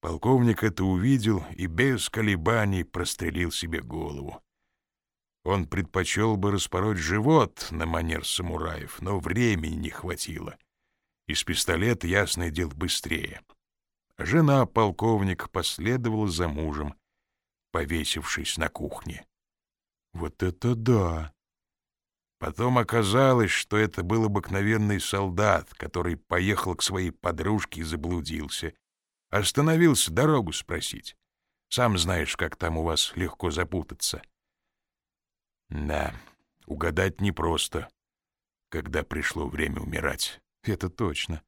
Полковник это увидел и без колебаний прострелил себе голову. Он предпочел бы распороть живот на манер самураев, но времени не хватило. Из пистолета, ясное дело, быстрее. Жена полковника последовала за мужем, повесившись на кухне. Вот это да! Потом оказалось, что это был обыкновенный солдат, который поехал к своей подружке и заблудился. Остановился дорогу спросить. Сам знаешь, как там у вас легко запутаться. Да, угадать непросто, когда пришло время умирать. Это точно.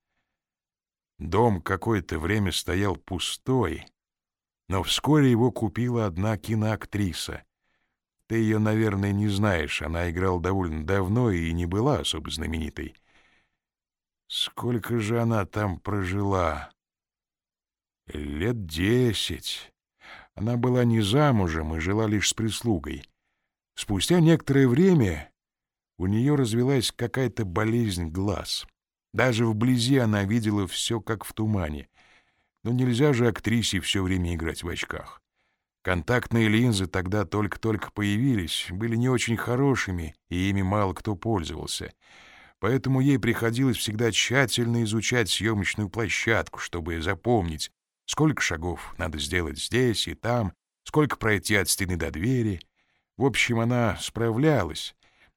Дом какое-то время стоял пустой, но вскоре его купила одна киноактриса — ты ее, наверное, не знаешь. Она играла довольно давно и не была особо знаменитой. Сколько же она там прожила? Лет десять. Она была не замужем и жила лишь с прислугой. Спустя некоторое время у нее развелась какая-то болезнь глаз. Даже вблизи она видела все как в тумане. Но нельзя же актрисе все время играть в очках. Контактные линзы тогда только-только появились, были не очень хорошими, и ими мало кто пользовался. Поэтому ей приходилось всегда тщательно изучать съемочную площадку, чтобы запомнить, сколько шагов надо сделать здесь и там, сколько пройти от стены до двери. В общем, она справлялась,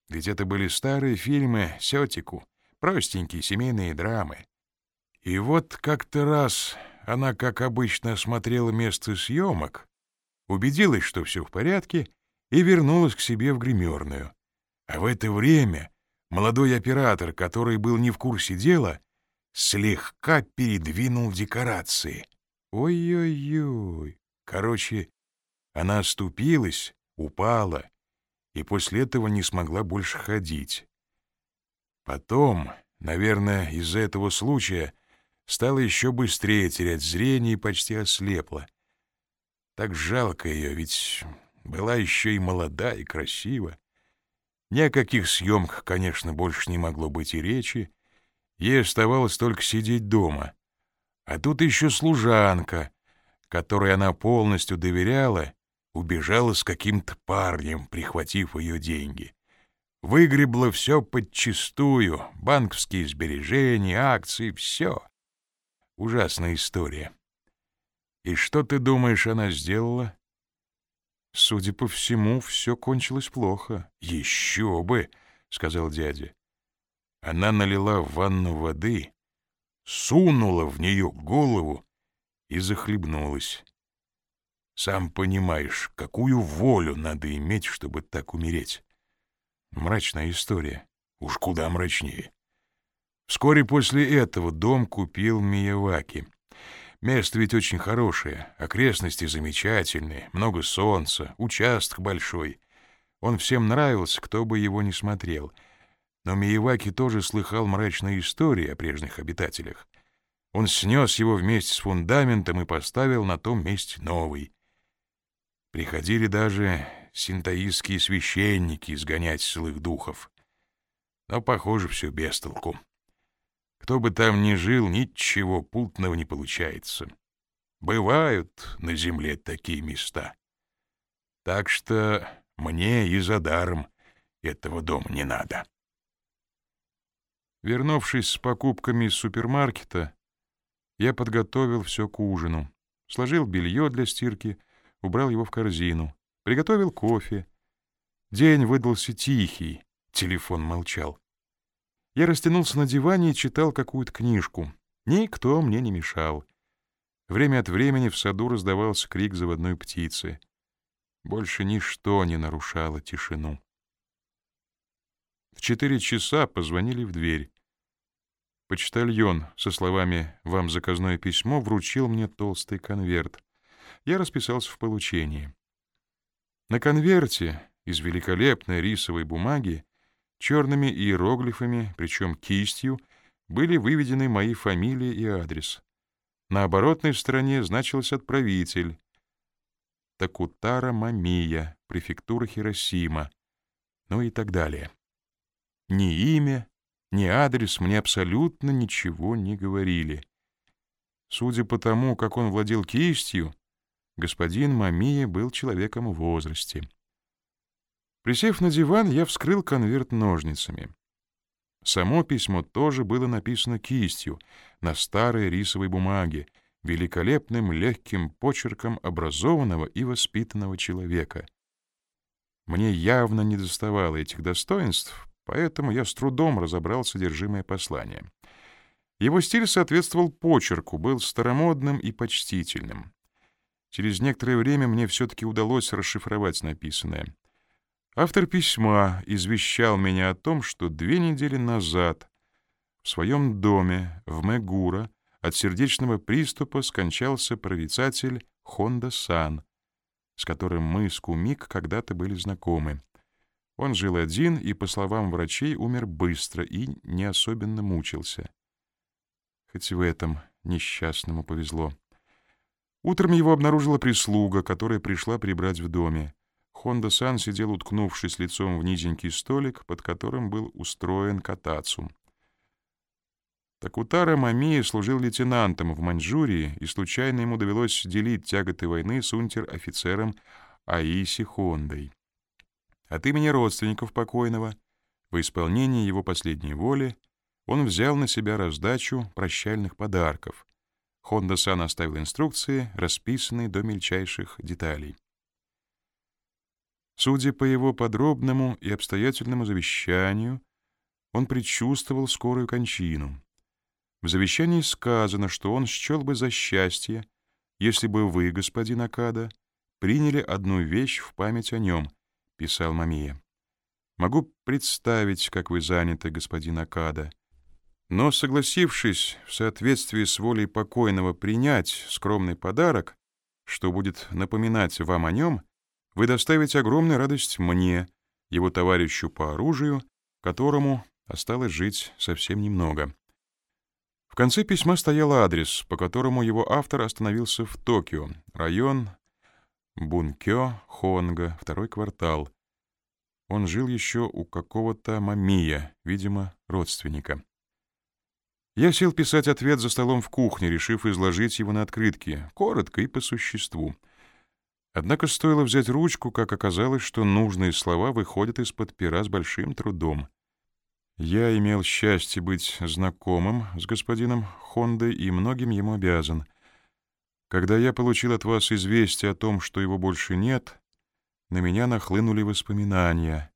ведь это были старые фильмы «Сётику», простенькие семейные драмы. И вот как-то раз она, как обычно, осмотрела место съемок, убедилась, что все в порядке, и вернулась к себе в гримерную. А в это время молодой оператор, который был не в курсе дела, слегка передвинул декорации. Ой-ой-ой. Короче, она оступилась, упала, и после этого не смогла больше ходить. Потом, наверное, из-за этого случая стала еще быстрее терять зрение и почти ослепла. Так жалко ее, ведь была еще и молода, и красива. Ни о каких съемках, конечно, больше не могло быть и речи. Ей оставалось только сидеть дома. А тут еще служанка, которой она полностью доверяла, убежала с каким-то парнем, прихватив ее деньги. Выгребла все подчистую, банковские сбережения, акции, все. Ужасная история. И что ты думаешь, она сделала? Судя по всему, все кончилось плохо. Еще бы, сказал дядя. Она налила в ванну воды, сунула в нее голову и захлебнулась. Сам понимаешь, какую волю надо иметь, чтобы так умереть. Мрачная история. Уж куда мрачнее. Вскоре после этого дом купил Мияваки. Место ведь очень хорошее, окрестности замечательные, много солнца, участок большой. Он всем нравился, кто бы его ни смотрел. Но Миеваки тоже слыхал мрачные истории о прежних обитателях. Он снес его вместе с фундаментом и поставил на том месте новый. Приходили даже синтаистские священники изгонять злых духов. Но, похоже, все без толку. Кто бы там ни жил, ничего путного не получается. Бывают на земле такие места. Так что мне и за даром этого дома не надо. Вернувшись с покупками из супермаркета, я подготовил все к ужину. Сложил белье для стирки, убрал его в корзину. Приготовил кофе. День выдался тихий, телефон молчал. Я растянулся на диване и читал какую-то книжку. Никто мне не мешал. Время от времени в саду раздавался крик заводной птицы. Больше ничто не нарушало тишину. В четыре часа позвонили в дверь. Почтальон со словами «Вам заказное письмо» вручил мне толстый конверт. Я расписался в получении. На конверте из великолепной рисовой бумаги Черными иероглифами, причем кистью, были выведены мои фамилия и адрес. На оборотной стороне значился отправитель Такутара Мамия, префектура Хиросима, ну и так далее. Ни имя, ни адрес мне абсолютно ничего не говорили. Судя по тому, как он владел кистью, господин Мамия был человеком в возрасте. Присев на диван, я вскрыл конверт ножницами. Само письмо тоже было написано кистью на старой рисовой бумаге, великолепным легким почерком образованного и воспитанного человека. Мне явно не доставало этих достоинств, поэтому я с трудом разобрал содержимое послания. Его стиль соответствовал почерку, был старомодным и почтительным. Через некоторое время мне все-таки удалось расшифровать написанное. Автор письма извещал меня о том, что две недели назад в своем доме в Мегура от сердечного приступа скончался прорицатель Хонда Сан, с которым мы с Кумик когда-то были знакомы. Он жил один и, по словам врачей, умер быстро и не особенно мучился. Хоть в этом несчастному повезло. Утром его обнаружила прислуга, которая пришла прибрать в доме. Хонда-сан сидел, уткнувшись лицом в низенький столик, под которым был устроен катацу. Такутара Мамия служил лейтенантом в Маньчжурии, и случайно ему довелось делить тяготы войны с унтер-офицером Аиси Хондой. От имени родственников покойного, во исполнении его последней воли, он взял на себя раздачу прощальных подарков. Хонда-сан оставил инструкции, расписанные до мельчайших деталей. Судя по его подробному и обстоятельному завещанию, он предчувствовал скорую кончину. В завещании сказано, что он счел бы за счастье, если бы вы, господин Акада, приняли одну вещь в память о нем, — писал Мамия. Могу представить, как вы заняты, господин Акада, но, согласившись в соответствии с волей покойного принять скромный подарок, что будет напоминать вам о нем, вы доставите огромную радость мне, его товарищу по оружию, которому осталось жить совсем немного. В конце письма стоял адрес, по которому его автор остановился в Токио, район Бункё, Хонга, второй квартал. Он жил еще у какого-то мамия, видимо, родственника. Я сел писать ответ за столом в кухне, решив изложить его на открытке, коротко и по существу. Однако стоило взять ручку, как оказалось, что нужные слова выходят из-под пера с большим трудом. Я имел счастье быть знакомым с господином Хондой и многим ему обязан. Когда я получил от вас известие о том, что его больше нет, на меня нахлынули воспоминания.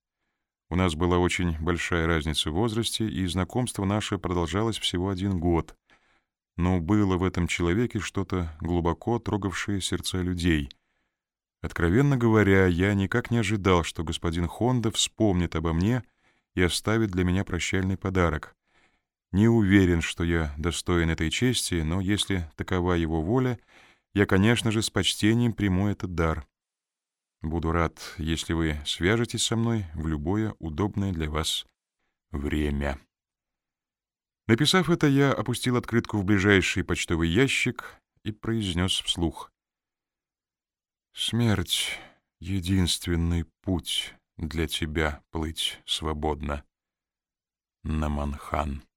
У нас была очень большая разница в возрасте, и знакомство наше продолжалось всего один год. Но было в этом человеке что-то глубоко трогавшее сердца людей. Откровенно говоря, я никак не ожидал, что господин Хонда вспомнит обо мне и оставит для меня прощальный подарок. Не уверен, что я достоин этой чести, но если такова его воля, я, конечно же, с почтением приму этот дар. Буду рад, если вы свяжетесь со мной в любое удобное для вас время. Написав это, я опустил открытку в ближайший почтовый ящик и произнес вслух. «Смерть — единственный путь для тебя плыть свободно на Манхан».